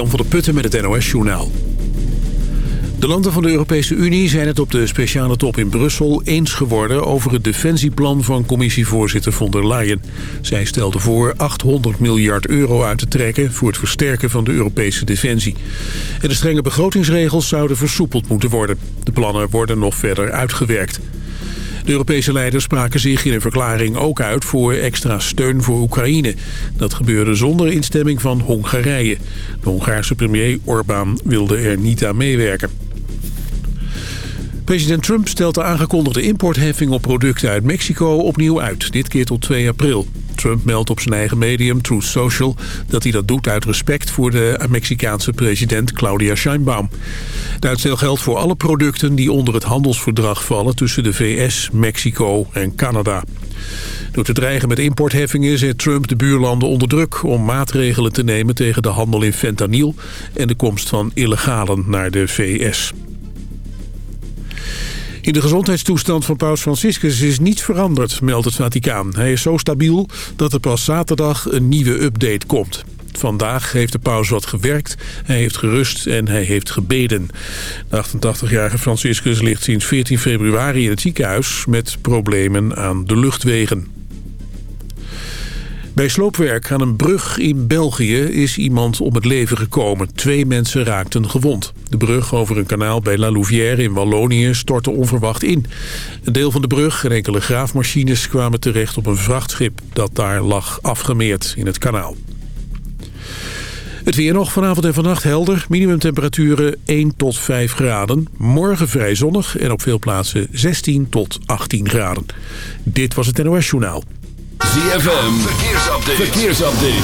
Jan van der Putten met het NOS-journaal. De landen van de Europese Unie zijn het op de speciale top in Brussel eens geworden over het defensieplan van commissievoorzitter von der Leyen. Zij stelde voor 800 miljard euro uit te trekken voor het versterken van de Europese defensie. En de strenge begrotingsregels zouden versoepeld moeten worden. De plannen worden nog verder uitgewerkt. De Europese leiders spraken zich in een verklaring ook uit voor extra steun voor Oekraïne. Dat gebeurde zonder instemming van Hongarije. De Hongaarse premier Orbán wilde er niet aan meewerken. President Trump stelt de aangekondigde importheffing op producten uit Mexico opnieuw uit. Dit keer tot 2 april. Trump meldt op zijn eigen medium Truth Social dat hij dat doet uit respect voor de Mexicaanse president Claudia Sheinbaum. De uitstel geldt voor alle producten die onder het handelsverdrag vallen tussen de VS, Mexico en Canada. Door te dreigen met importheffingen zet Trump de buurlanden onder druk om maatregelen te nemen tegen de handel in fentanyl en de komst van illegalen naar de VS. In de gezondheidstoestand van paus Franciscus is niets veranderd, meldt het Vaticaan. Hij is zo stabiel dat er pas zaterdag een nieuwe update komt. Vandaag heeft de paus wat gewerkt, hij heeft gerust en hij heeft gebeden. De 88-jarige Franciscus ligt sinds 14 februari in het ziekenhuis... met problemen aan de luchtwegen. Bij sloopwerk aan een brug in België is iemand om het leven gekomen. Twee mensen raakten gewond. De brug over een kanaal bij La Louvière in Wallonië stortte onverwacht in. Een deel van de brug en enkele graafmachines kwamen terecht op een vrachtschip... dat daar lag afgemeerd in het kanaal. Het weer nog vanavond en vannacht helder. Minimumtemperaturen 1 tot 5 graden. Morgen vrij zonnig en op veel plaatsen 16 tot 18 graden. Dit was het NOS Journaal. ZFM, verkeersupdate. verkeersupdate.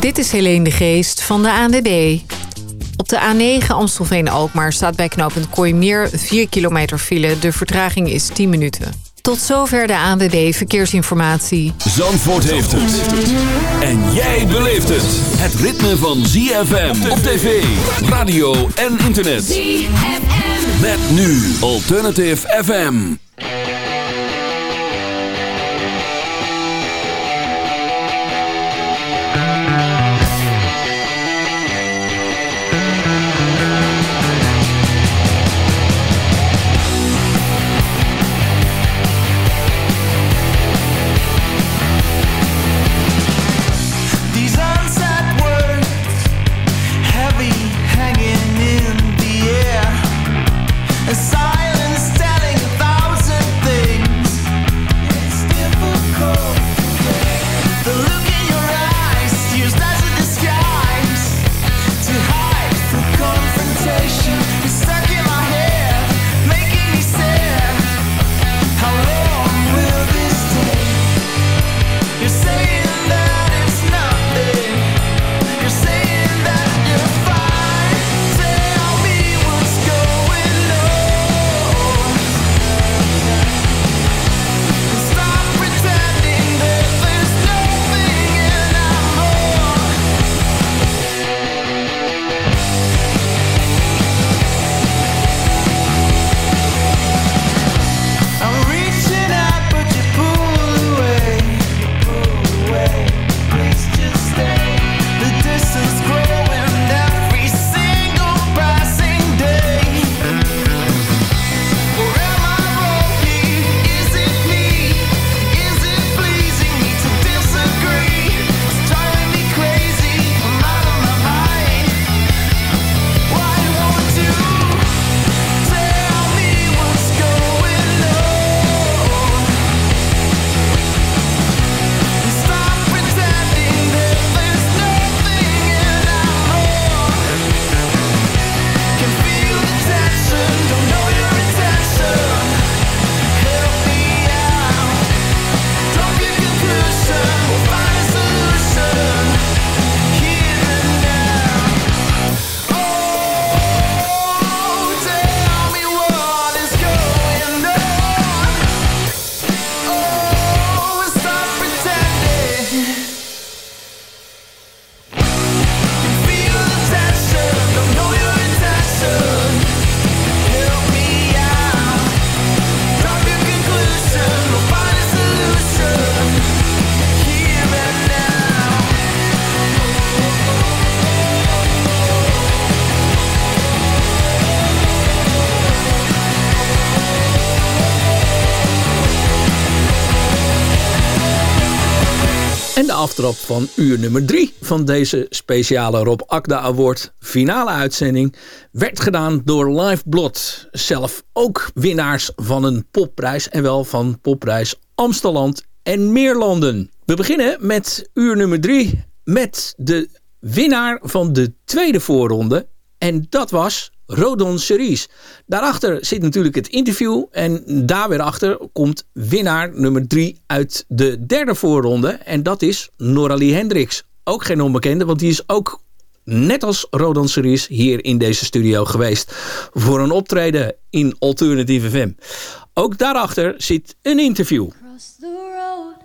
Dit is Helene de Geest van de ANWB. Op de A9 Amstelveen-Alkmaar staat bij knooppunt Kooimeer 4 kilometer file. De vertraging is 10 minuten. Tot zover de ANWB Verkeersinformatie. Zandvoort heeft het. En jij beleeft het. Het ritme van ZFM op tv, radio en internet. ZFM. Met nu Alternative FM. Aftrap van uur nummer 3 van deze speciale Rob Akda Award finale uitzending werd gedaan door Live Blood. Zelf ook winnaars van een popprijs en wel van popprijs Amsterdam en Meerlanden. We beginnen met uur nummer 3 met de winnaar van de tweede voorronde. En dat was Rodon Cerise. Daarachter zit natuurlijk het interview. En daar weer achter komt winnaar nummer 3 uit de derde voorronde. En dat is Noralie Hendricks. Ook geen onbekende, want die is ook net als Rodon Cerise hier in deze studio geweest. Voor een optreden in Alternative FM. Ook daarachter zit een interview. The road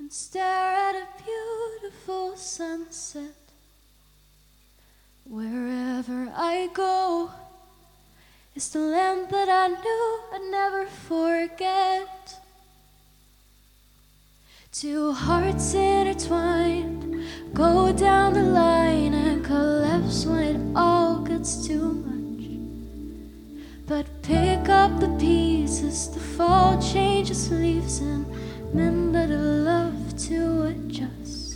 and stare at a beautiful sunset. Wherever I go is the land that I knew I'd never forget. Two hearts intertwined go down the line and collapse when it all gets too much. But pick up the pieces, the fall changes leaves, and mend that love to adjust.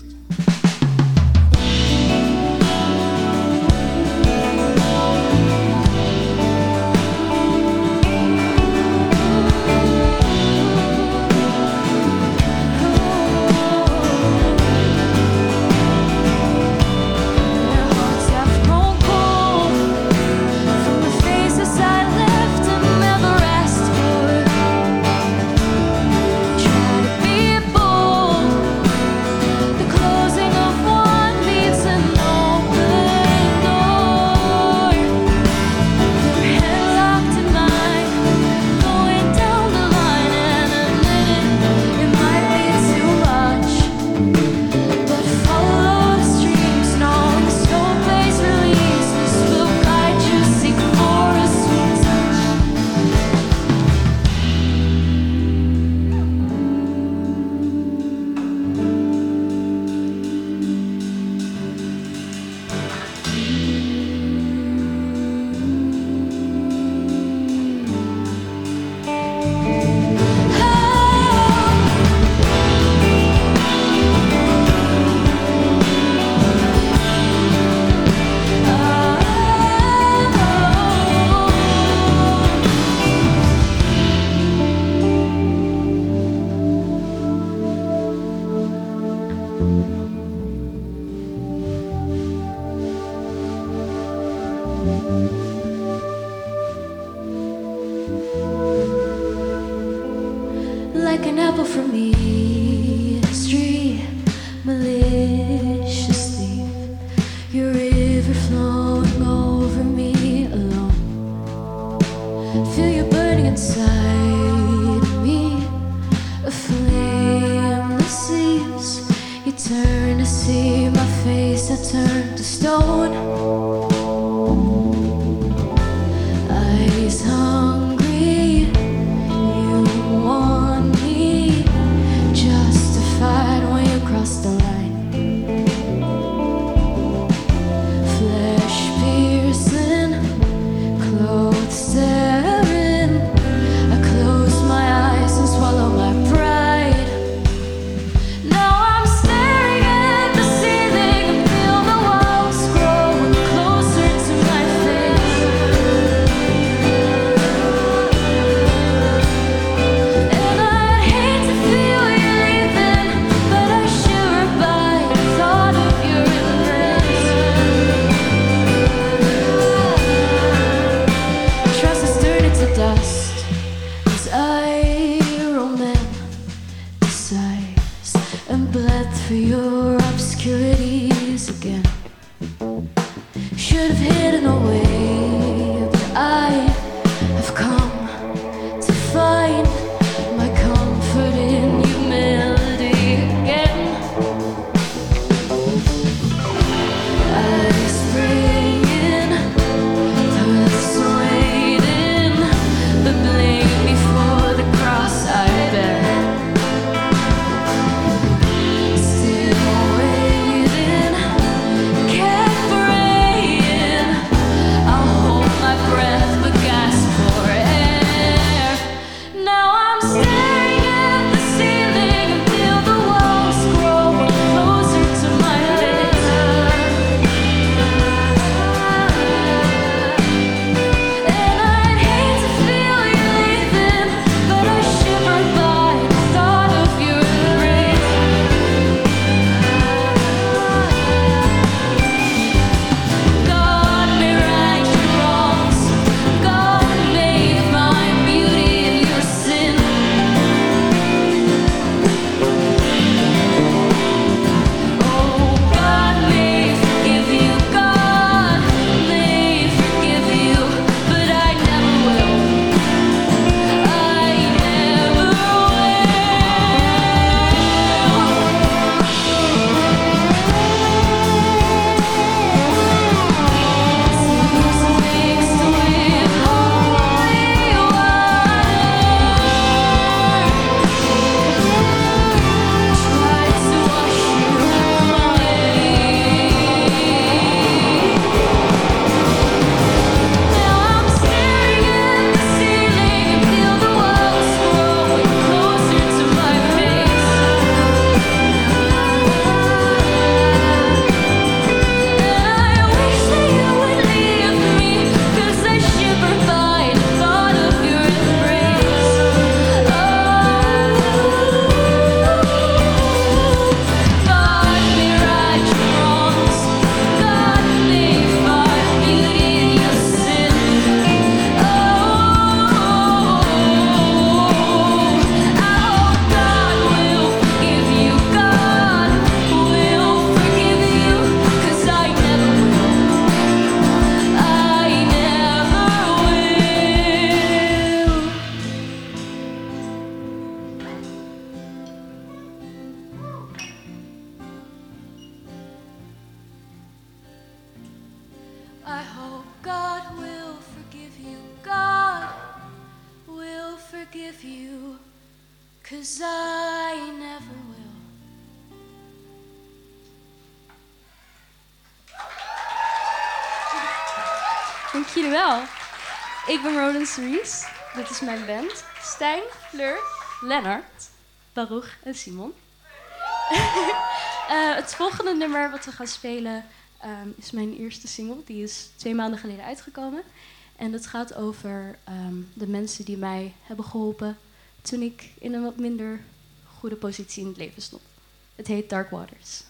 Fleur, Lennart, Baruch en Simon. uh, het volgende nummer wat we gaan spelen um, is mijn eerste single. Die is twee maanden geleden uitgekomen. En het gaat over um, de mensen die mij hebben geholpen toen ik in een wat minder goede positie in het leven stond. Het heet Dark Waters.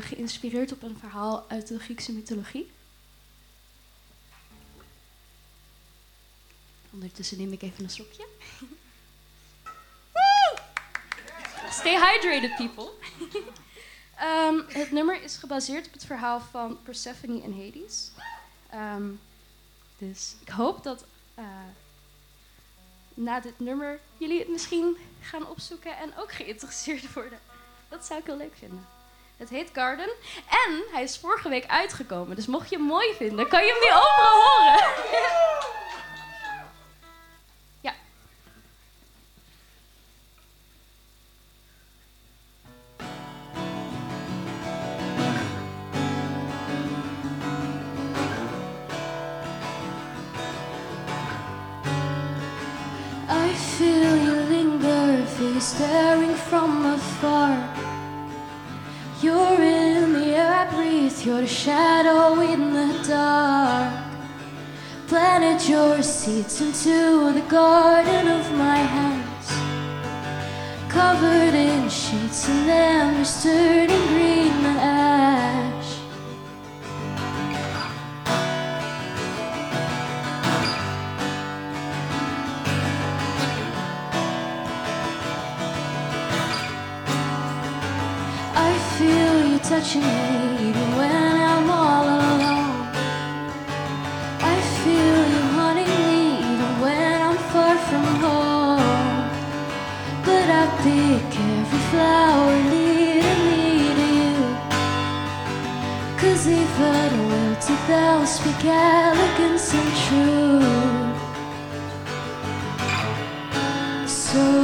Geïnspireerd op een verhaal uit de Griekse mythologie. Ondertussen neem ik even een slokje. Stay hydrated, people. um, het nummer is gebaseerd op het verhaal van Persephone en Hades. Um, dus ik hoop dat uh, na dit nummer jullie het misschien gaan opzoeken en ook geïnteresseerd worden. Dat zou ik heel leuk vinden. Het heet Garden. En hij is vorige week uitgekomen. Dus mocht je hem mooi vinden, kan je hem nu overal horen. into the garden of my house, covered in sheets and then there's shall speak elegance and truth. So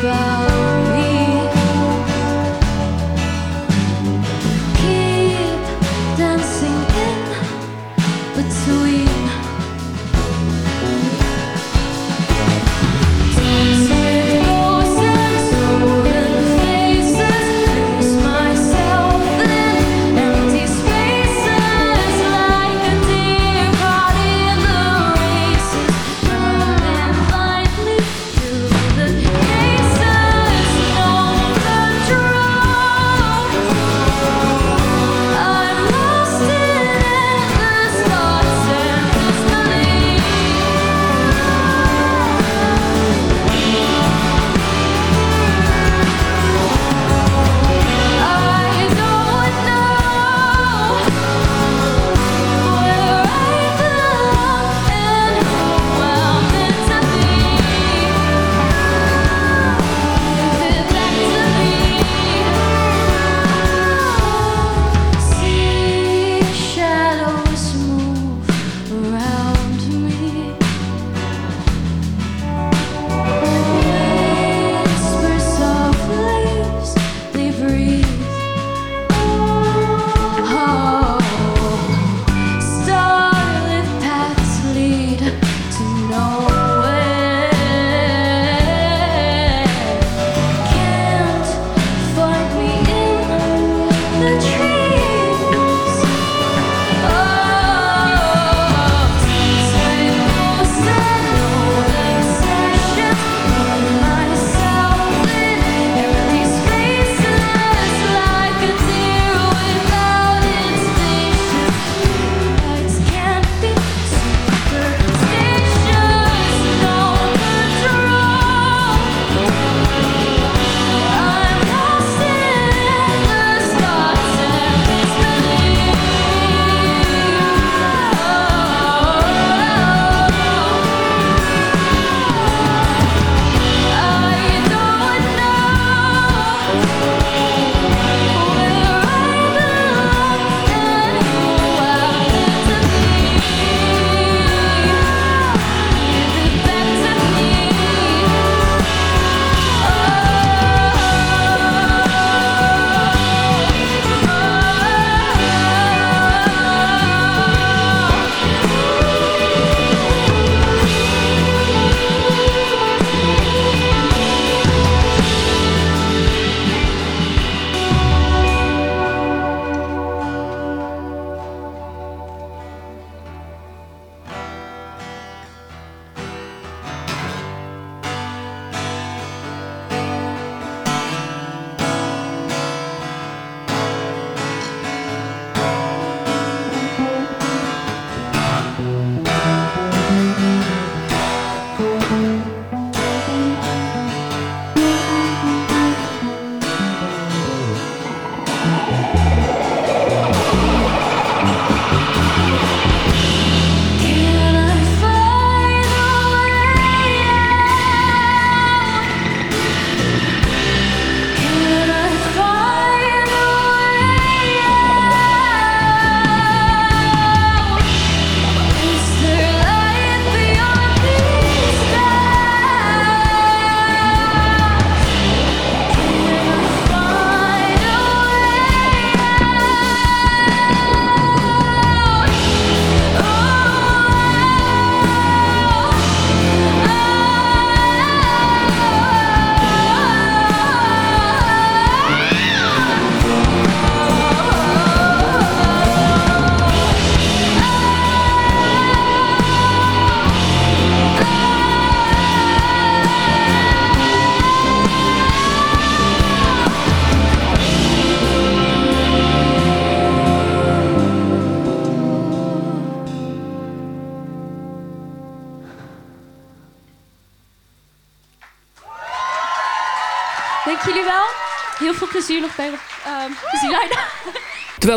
goodbye.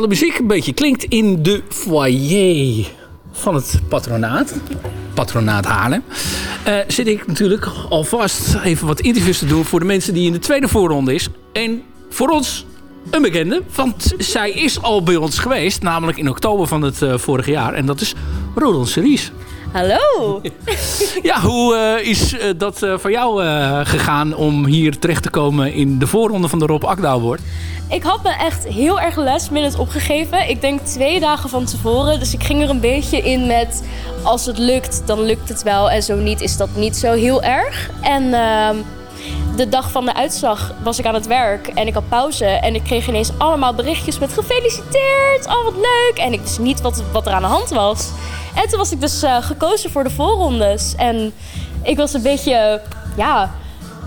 De muziek een beetje klinkt in de foyer van het patronaat. Patronaat Haarlem. Uh, zit ik natuurlijk alvast even wat interviews te doen voor de mensen die in de tweede voorronde is. En voor ons een bekende, want zij is al bij ons geweest. Namelijk in oktober van het uh, vorige jaar. En dat is Rodon Series. Hallo! ja, hoe uh, is uh, dat uh, voor jou gegaan om hier terecht te komen in de voorronde van de Rob Akda? Ik had me echt heel erg last minute opgegeven. Ik denk twee dagen van tevoren. Dus ik ging er een beetje in met... als het lukt, dan lukt het wel. En zo niet, is dat niet zo heel erg. En ehm, de dag van de uitslag was ik aan het werk en ik had pauze. En ik kreeg ineens allemaal berichtjes met gefeliciteerd, oh wat leuk. En ik wist niet wat, wat er aan de hand was. En toen was ik dus uh, gekozen voor de voorrondes. En ik was een beetje, ja,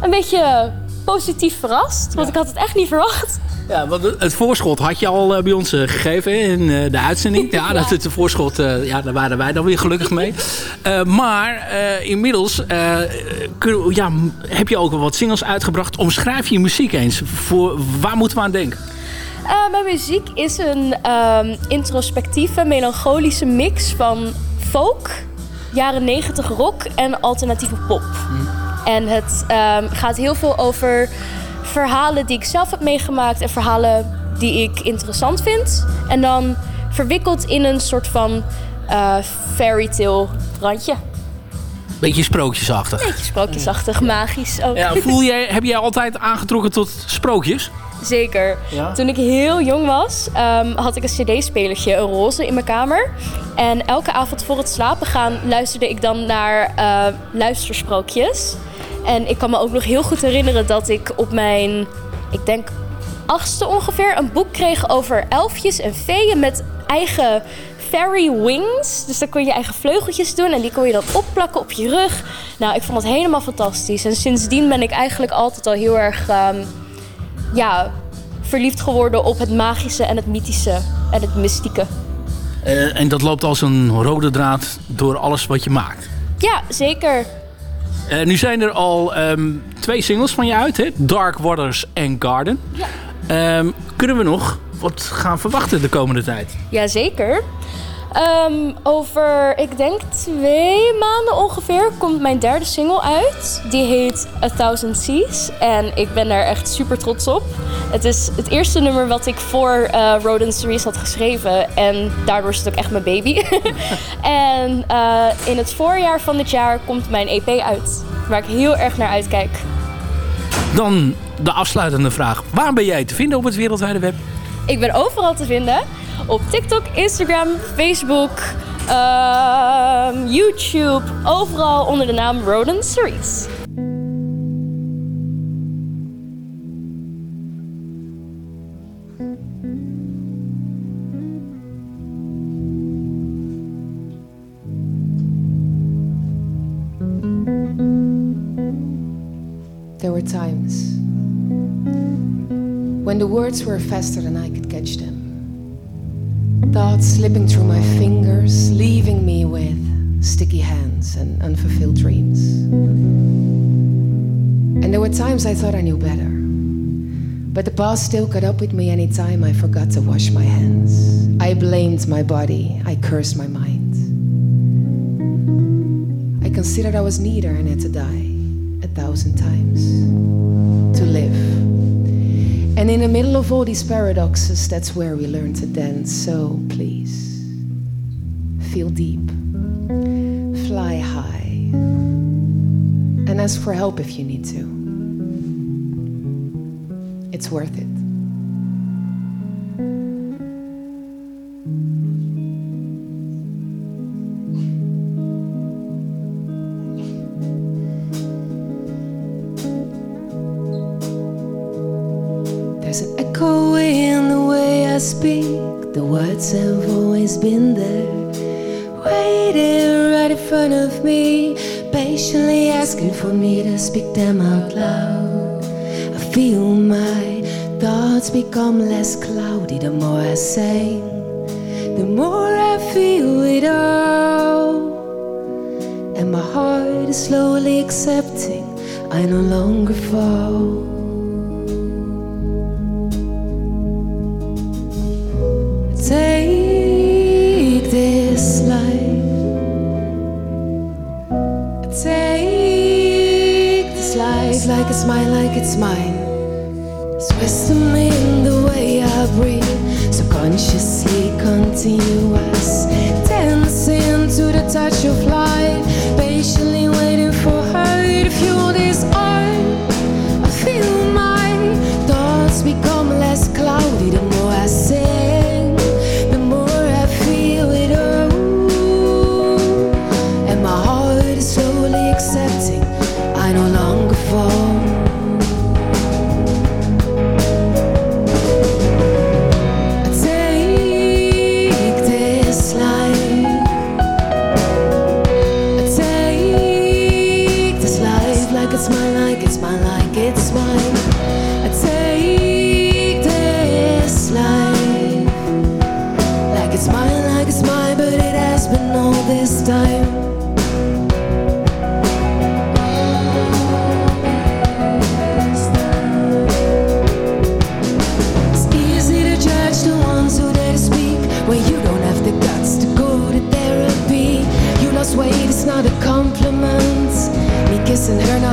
een beetje positief verrast. Want ik had het echt niet verwacht. Ja, want het voorschot had je al eh, bij ons eh, gegeven in de uitzending. Ja, dat het voorschot, ja, daar waren wij dan weer gelukkig mee. maar inmiddels ja, heb je ook wel wat singles uitgebracht. Omschrijf je muziek eens. Voor, waar moeten we aan denken? Uh, mijn muziek is een um, introspectieve, melancholische mix van folk, jaren 90 rock en alternatieve pop. Hmm. En het um, gaat heel veel over verhalen die ik zelf heb meegemaakt en verhalen die ik interessant vind. En dan verwikkeld in een soort van uh, fairy tale randje. Beetje sprookjesachtig. Beetje sprookjesachtig, magisch ook. Ja, voel jij, heb jij altijd aangetrokken tot sprookjes? Zeker. Toen ik heel jong was, um, had ik een cd-spelertje, een roze, in mijn kamer. En elke avond voor het slapen gaan luisterde ik dan naar uh, luistersprookjes. En ik kan me ook nog heel goed herinneren dat ik op mijn, ik denk achtste ongeveer, een boek kreeg over elfjes en feeën met eigen fairy wings. Dus dan kon je eigen vleugeltjes doen en die kon je dan opplakken op je rug. Nou, ik vond het helemaal fantastisch. En sindsdien ben ik eigenlijk altijd al heel erg um, ja, verliefd geworden op het magische en het mythische en het mystieke. Uh, en dat loopt als een rode draad door alles wat je maakt. Ja, zeker. Uh, nu zijn er al um, twee singles van je uit, hè? Dark Waters en Garden. Ja. Um, kunnen we nog wat gaan verwachten de komende tijd? Jazeker. Um, over, ik denk twee maanden ongeveer, komt mijn derde single uit. Die heet A Thousand Seas. En ik ben daar echt super trots op. Het is het eerste nummer wat ik voor uh, Rodent Series had geschreven. En daardoor is het ook echt mijn baby. en uh, in het voorjaar van dit jaar komt mijn EP uit. Waar ik heel erg naar uitkijk. Dan de afsluitende vraag. Waar ben jij te vinden op het wereldwijde web? Ik ben overal te vinden op TikTok, Instagram, Facebook, uh, YouTube. Overal onder de naam Rodent Series. There were times when the words were faster than I could catch them. Thoughts slipping through my fingers, leaving me with sticky hands and unfulfilled dreams. And there were times I thought I knew better. But the past still caught up with me anytime I forgot to wash my hands. I blamed my body, I cursed my mind. I considered I was neither and had to die a thousand times to live. Mm. And in the middle of all these paradoxes, that's where we learn to dance. So please, feel deep, fly high, and ask for help if you need to. It's worth it. In front of me, patiently asking for me to speak them out loud. I feel my thoughts become less cloudy the more I say, the more I feel it all. And my heart is slowly accepting I no longer fall. It's mine. Me in the way I breathe, subconsciously continuous, dancing to the touch of life.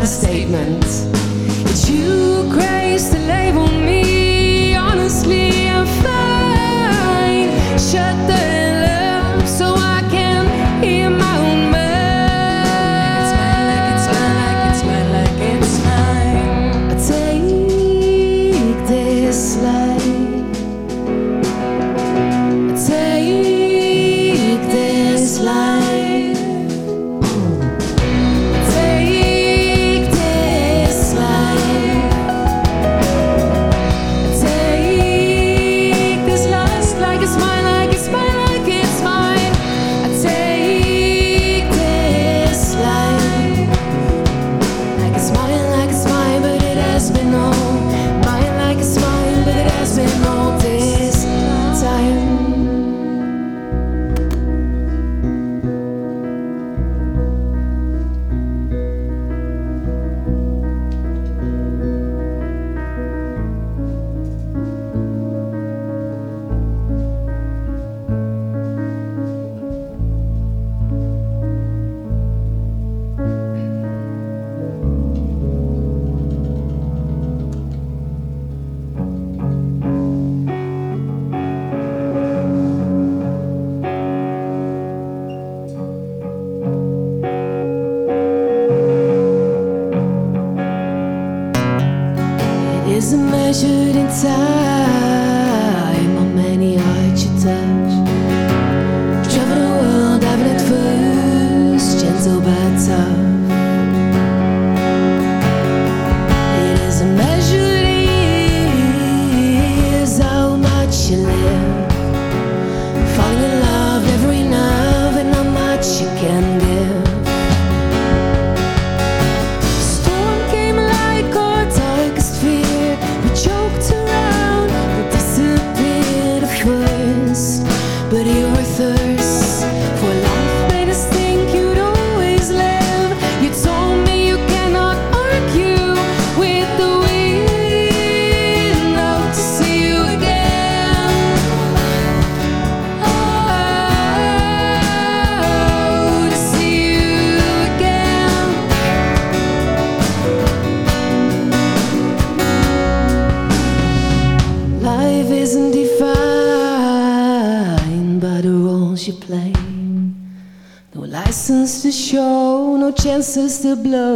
statement. To blow.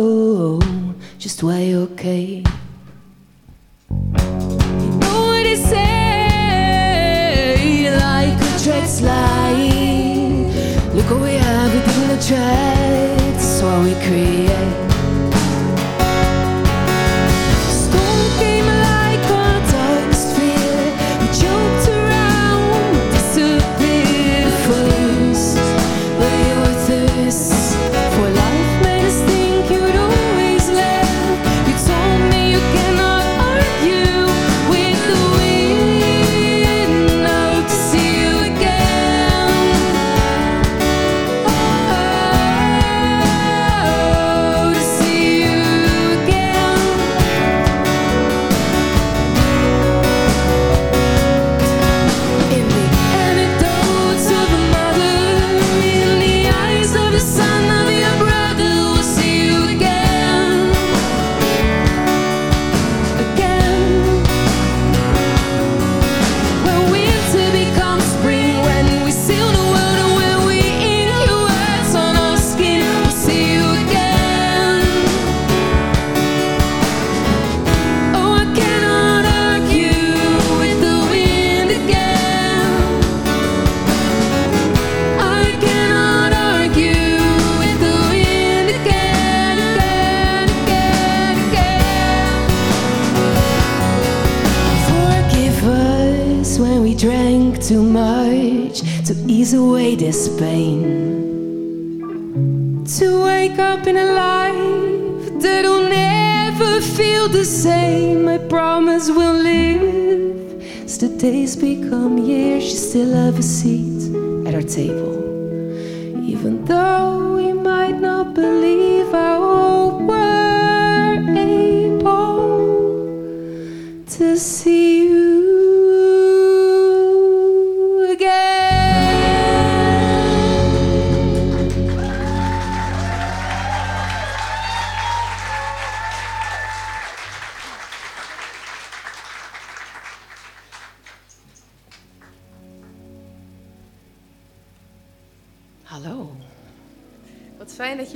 Days become years, you still have a seat at our table.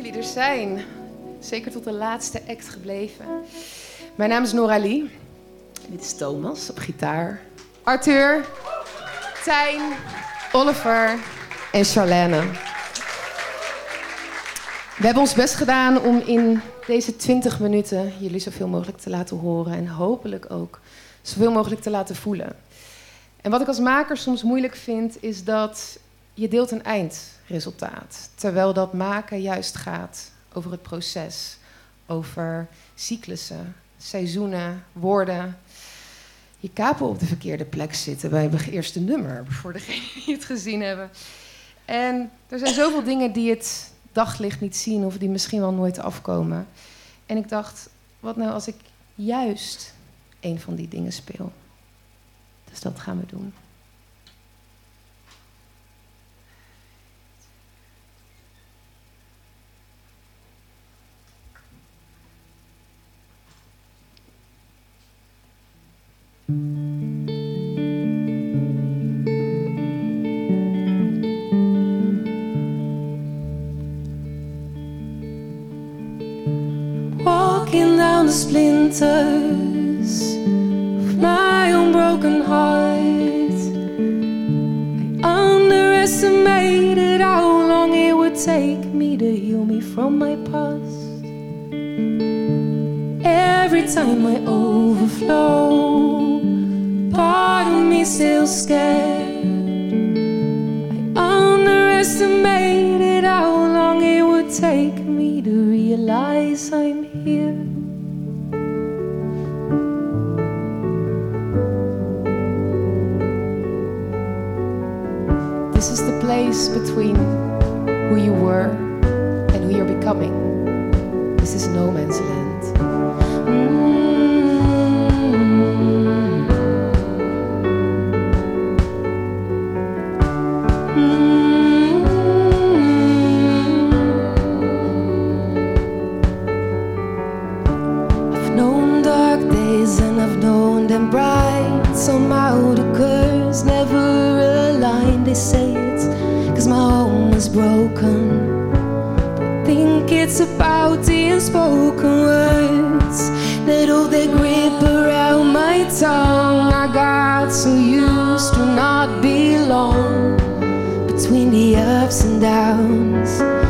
Jullie er zijn. Zeker tot de laatste act gebleven. Mijn naam is Noralie. Dit is Thomas op gitaar. Arthur, Tijn, Oliver en Charlene. We hebben ons best gedaan om in deze 20 minuten jullie zoveel mogelijk te laten horen en hopelijk ook zoveel mogelijk te laten voelen. En wat ik als maker soms moeilijk vind, is dat je deelt een eindresultaat. Terwijl dat maken juist gaat over het proces, over cyclussen, seizoenen, woorden. Je kapen op de verkeerde plek zitten bij het eerste nummer, voor degenen die het gezien hebben. En er zijn zoveel dingen die het daglicht niet zien of die misschien wel nooit afkomen. En ik dacht, wat nou als ik juist een van die dingen speel? Dus dat gaan we doen. Of my own broken heart. I underestimated how long it would take me to heal me from my past. Every time I overflow part of me still scared. Broken. I think it's about the unspoken words that hold their grip around my tongue. I got so used to not belong between the ups and downs.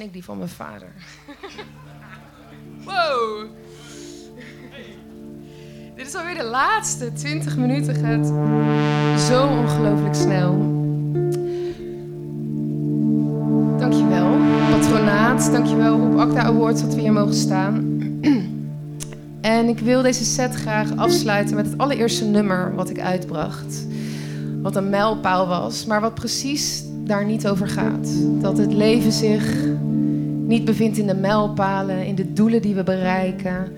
Ik die van mijn vader. wow. Dit is alweer de laatste 20 minuten. Gaat zo ongelooflijk snel. Dankjewel, patronaat. Dankjewel op Acta Awards dat we hier mogen staan. En ik wil deze set graag afsluiten met het allereerste nummer wat ik uitbracht. Wat een mijlpaal was, maar wat precies daar niet over gaat. Dat het leven zich niet bevindt in de mijlpalen, in de doelen die we bereiken.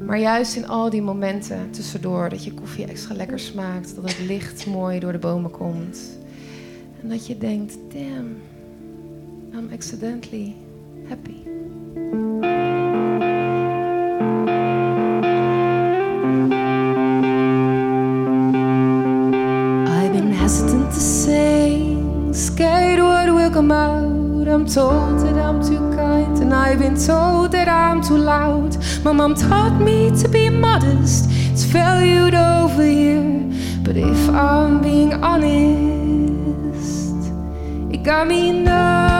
Maar juist in al die momenten tussendoor. Dat je koffie extra lekker smaakt. Dat het licht mooi door de bomen komt. En dat je denkt, damn, I'm accidentally happy. Too loud. My mom taught me to be modest, it's valued over here. But if I'm being honest, it got me nowhere.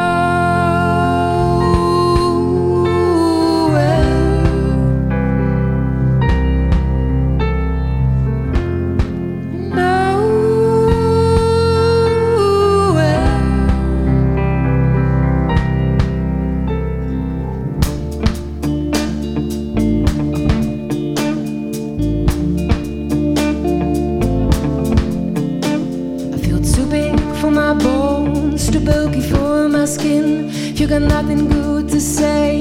Skin. You got nothing good to say,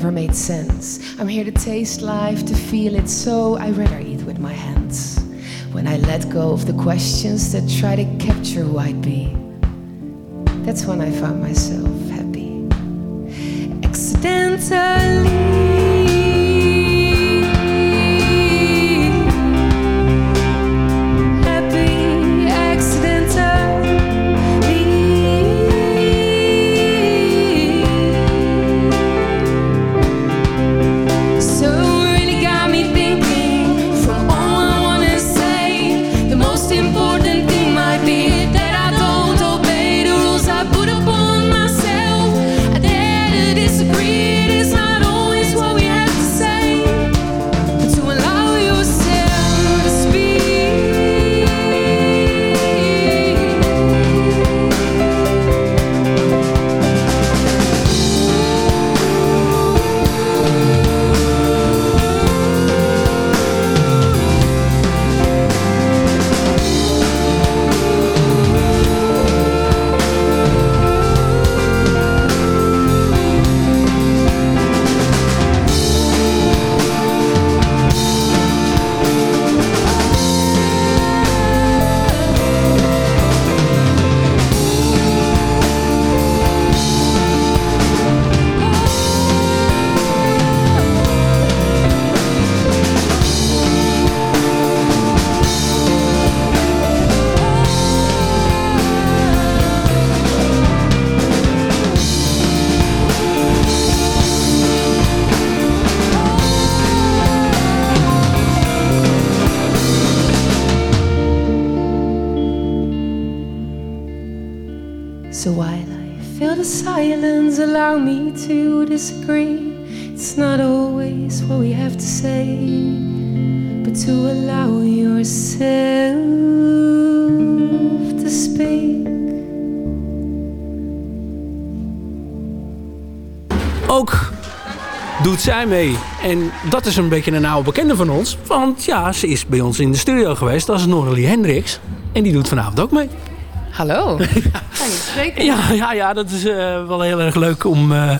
never made sense. I'm here to taste life, to feel it, so I rather eat with my hands. When I let go of the questions that try to capture who I'd be, that's when I found myself happy. Accidentally. Zij mee. En dat is een beetje een oude bekende van ons. Want ja, ze is bij ons in de studio geweest. Dat is Noralie Hendricks. En die doet vanavond ook mee. Hallo. ja, ja, ja, dat is uh, wel heel erg leuk om uh,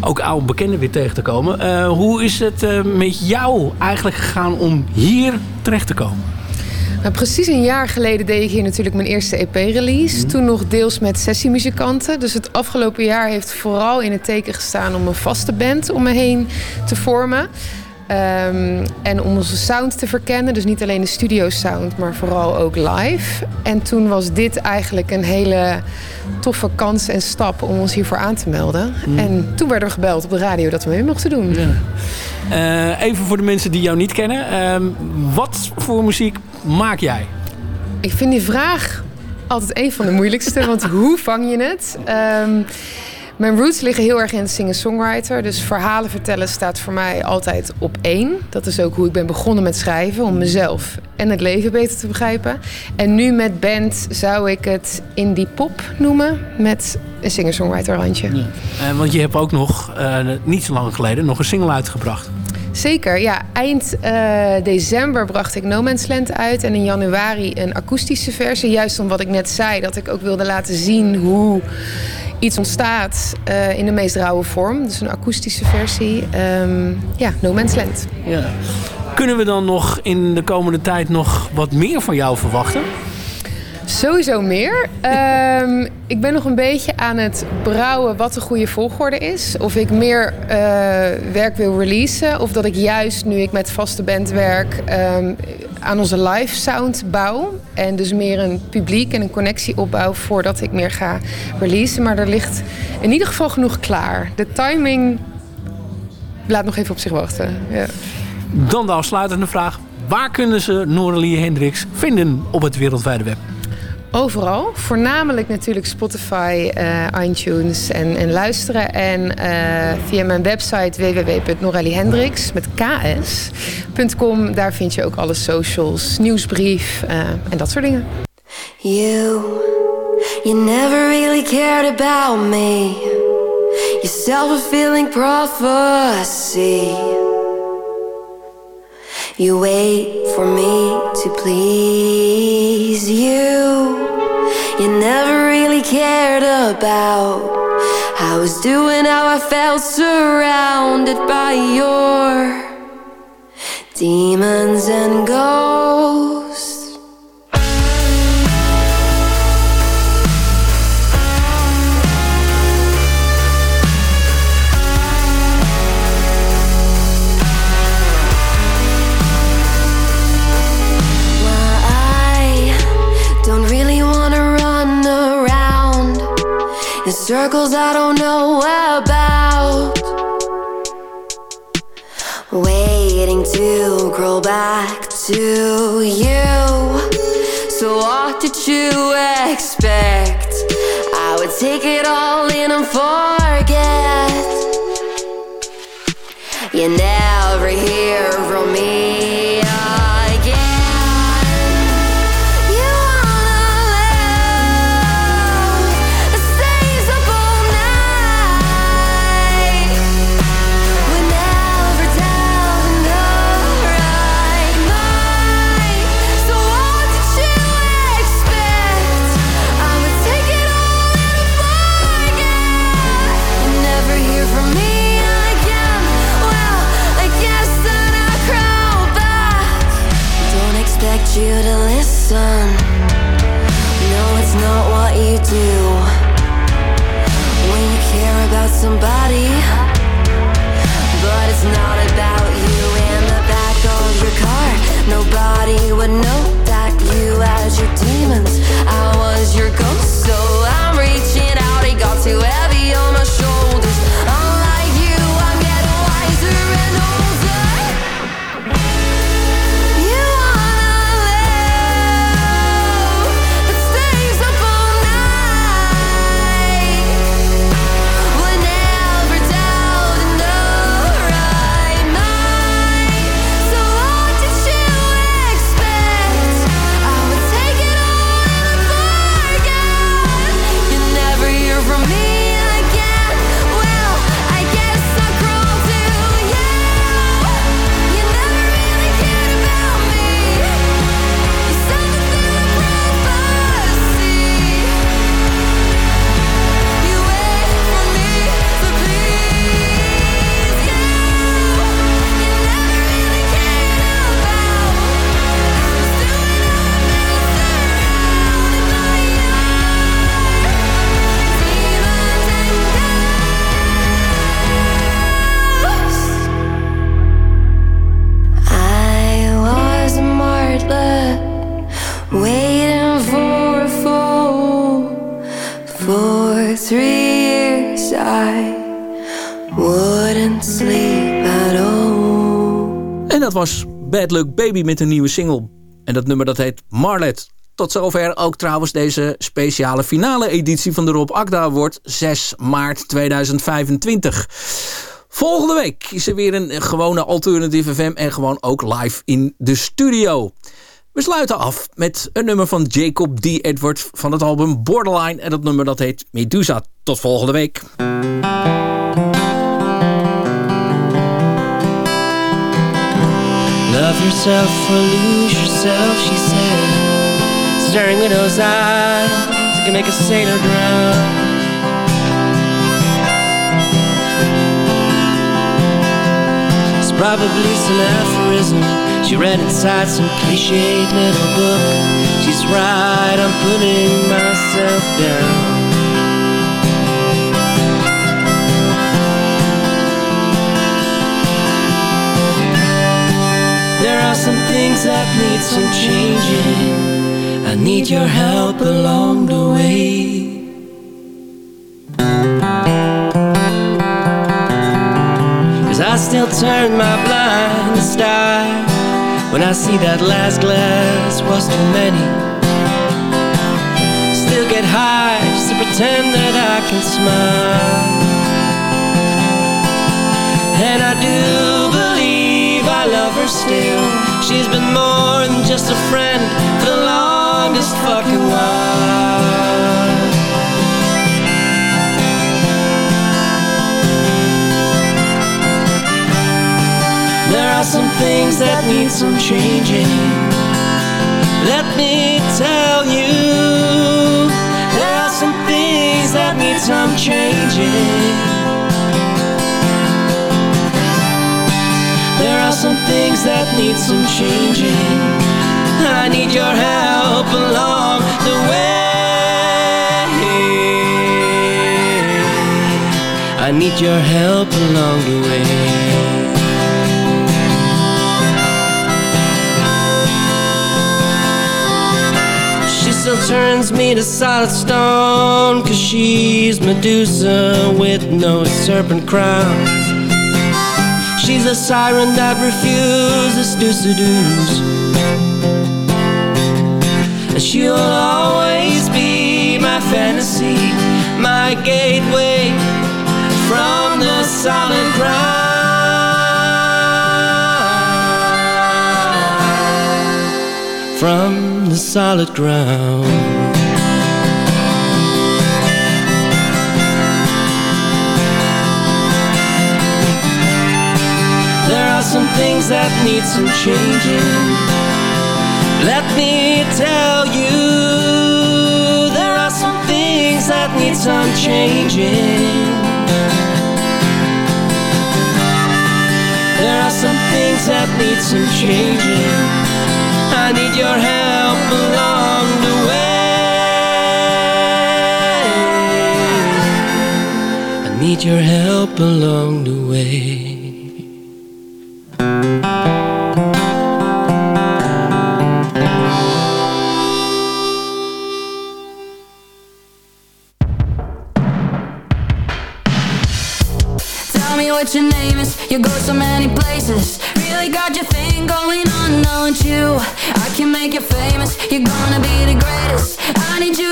ook oude bekenden weer tegen te komen. Uh, hoe is het met jou eigenlijk gegaan om hier terecht te komen? Nou, precies een jaar geleden deed ik hier natuurlijk mijn eerste EP-release. Mm. Toen nog deels met sessiemuzikanten. Dus het afgelopen jaar heeft vooral in het teken gestaan om een vaste band om me heen te vormen. Um, en om onze sound te verkennen. Dus niet alleen de studio sound, maar vooral ook live. En toen was dit eigenlijk een hele toffe kans en stap om ons hiervoor aan te melden. Mm. En toen werden we gebeld op de radio dat we mee mochten doen. Ja. Uh, even voor de mensen die jou niet kennen. Um, wat voor muziek maak jij? Ik vind die vraag altijd een van de moeilijkste. want hoe vang je het? Um, mijn roots liggen heel erg in het singer-songwriter. Dus verhalen vertellen staat voor mij altijd op één. Dat is ook hoe ik ben begonnen met schrijven. Om mezelf en het leven beter te begrijpen. En nu met band zou ik het indie pop noemen. Met een singer-songwriter randje. Ja. Uh, want je hebt ook nog, uh, niet zo lang geleden, nog een single uitgebracht. Zeker, ja. Eind uh, december bracht ik No Man's Land uit. En in januari een akoestische versie. Juist om wat ik net zei. Dat ik ook wilde laten zien hoe iets ontstaat uh, in de meest rauwe vorm. Dus een akoestische versie. Um, ja, No Man's Land. Ja. Kunnen we dan nog in de komende tijd nog wat meer van jou verwachten? Sowieso meer. Um, ik ben nog een beetje aan het brouwen wat de goede volgorde is. Of ik meer uh, werk wil releasen. Of dat ik juist nu ik met vaste band werk um, aan onze live sound bouw. En dus meer een publiek en een connectie opbouw voordat ik meer ga releasen. Maar er ligt in ieder geval genoeg klaar. De timing laat nog even op zich wachten. Ja. Dan de afsluitende vraag. Waar kunnen ze Noralie Hendricks vinden op het wereldwijde web? Overal. Voornamelijk natuurlijk Spotify, uh, iTunes en, en, luisteren. En uh, via mijn website www.norellihendricks met ks.com. Daar vind je ook alle socials, nieuwsbrief uh, en dat soort dingen. You, you never really cared about me. Your self-fulfilling prophecy. You wait for me to please you. You never really cared about how I was doing, how I felt surrounded by your demons and ghosts. Circles I don't know about. Waiting to grow back to you. So, what did you expect? I would take it all in and forget. You never hear from me. Luck Baby met een nieuwe single. En dat nummer dat heet Marlet. Tot zover ook trouwens deze speciale finale editie van de Rob Akda Award 6 maart 2025. Volgende week is er weer een gewone Alternative FM en gewoon ook live in de studio. We sluiten af met een nummer van Jacob D. Edward van het album Borderline. En dat nummer dat heet Medusa. Tot volgende week. Love yourself or lose yourself, she said. Staring with those eyes can make a sailor drown. It's probably some aphorism she read inside some cliched little book. She's right, I'm putting myself down. Things that need some changing. I need your help along the way. Cause I still turn my blind eye when I see that last glass was too many Still get high just to pretend that I can smile And I do believe I love her still She's been more than just a friend for the longest fucking while There are some things that need some changing. Let me tell you, there are some things that need some changing. Some things that need some changing. I need your help along the way. I need your help along the way. She still turns me to solid stone Cause she's Medusa with no serpent crown She's a siren that refuses to seduce And she'll always be my fantasy My gateway from the solid ground from the solid ground. Some things that need some changing. Let me tell you, there are some things that need some changing. There are some things that need some changing. I need your help along the way. I need your help along the way. You go so many places. Really got your thing going on, don't you? I can make you famous. You're gonna be the greatest. I need you